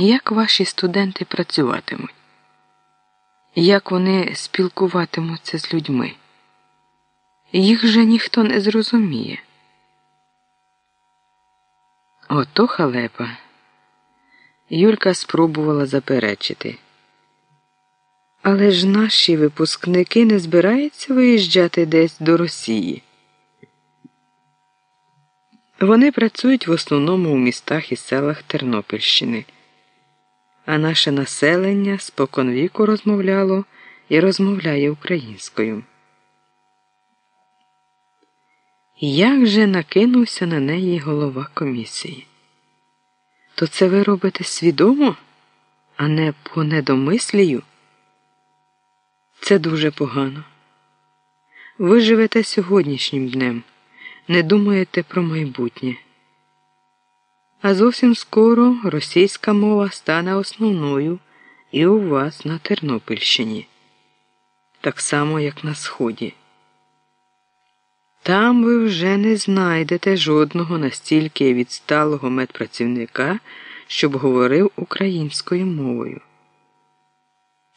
як ваші студенти працюватимуть, як вони спілкуватимуться з людьми. Їх же ніхто не зрозуміє. Ото халепа. Юлька спробувала заперечити. Але ж наші випускники не збираються виїжджати десь до Росії. Вони працюють в основному у містах і селах Тернопільщини, а наше населення споконвіку розмовляло і розмовляє українською. Як же накинувся на неї голова комісії? То це ви робите свідомо, а не по недомислію? Це дуже погано. Ви живете сьогоднішнім днем, не думаєте про майбутнє. А зовсім скоро російська мова стане основною і у вас на Тернопільщині, так само, як на Сході. Там ви вже не знайдете жодного настільки відсталого медпрацівника, щоб говорив українською мовою.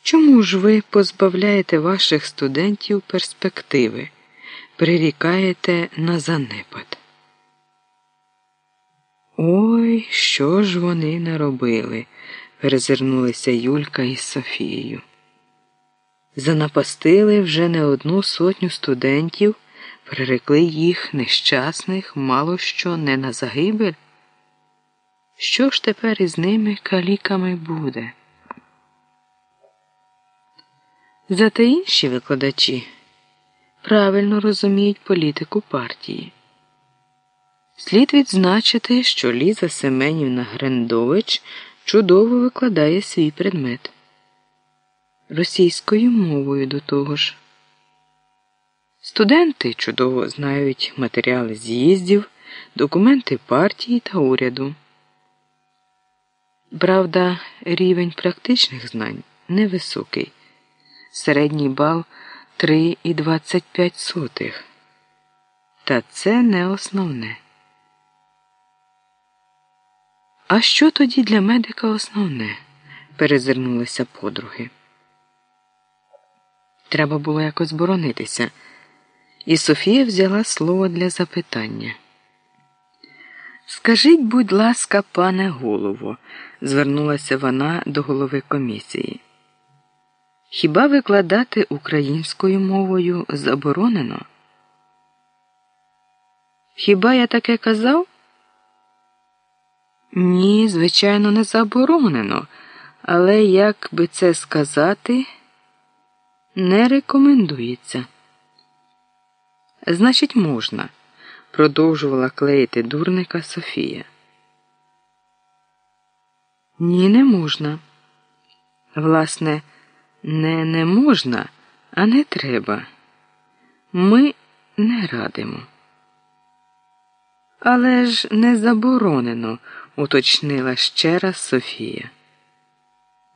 Чому ж ви позбавляєте ваших студентів перспективи, прирікаєте на занепад? Ой, що ж вони наробили? перезирнулися Юлька із Софією. Занапастили вже не одну сотню студентів, прирекли їх нещасних, мало що не на загибель. Що ж тепер із ними каліками буде? Зате інші викладачі правильно розуміють політику партії. Слід відзначити, що Ліза Семенівна Грендович чудово викладає свій предмет російською мовою до того ж. Студенти чудово знають матеріали з'їздів, документи партії та уряду. Правда, рівень практичних знань невисокий середній бал 3,25. Та це не основне. А що тоді для медика основне? перезирнулися подруги. Треба було якось боронитися. І Софія взяла слово для запитання. Скажіть, будь ласка, пане голово, звернулася вона до голови комісії. Хіба викладати українською мовою заборонено? Хіба я таке казав? Ні, звичайно, не заборонено, але як би це сказати, не рекомендується. Значить, можна, продовжувала клеїти дурника Софія. Ні, не можна. Власне, не не можна, а не треба. Ми не радимо. Але ж не заборонено, уточнила ще раз Софія.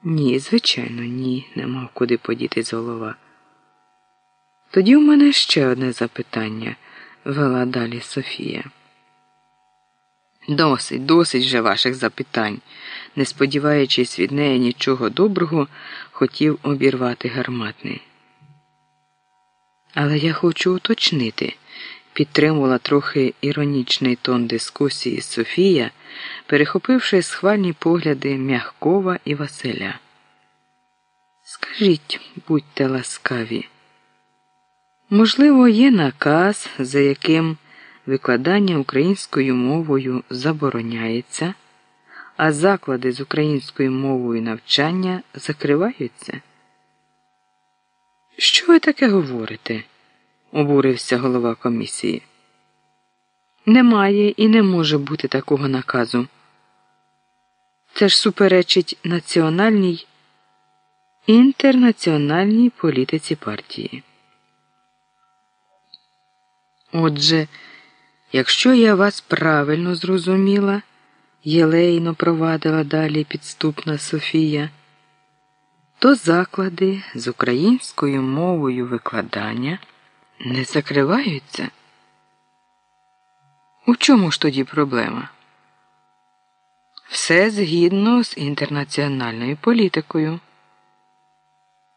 Ні, звичайно, ні, не мав куди подітись голова. Тоді у мене ще одне запитання, вела далі Софія. Досить, досить же ваших запитань, не сподіваючись від неї нічого доброго, хотів обірвати гарматний. Але я хочу уточнити, підтримувала трохи іронічний тон дискусії Софія, перехопивши схвальні погляди Мягкова і Василя. Скажіть, будьте ласкаві. Можливо, є наказ, за яким викладання українською мовою забороняється, а заклади з українською мовою навчання закриваються. Що ви таке говорите? Обурився голова комісії. Немає і не може бути такого наказу. Це ж суперечить національній інтернаціональній політиці партії. Отже, якщо я вас правильно зрозуміла, єлейно провадила далі підступна Софія, то заклади з українською мовою викладання не закриваються. У чому ж тоді проблема? Все згідно з інтернаціональною політикою.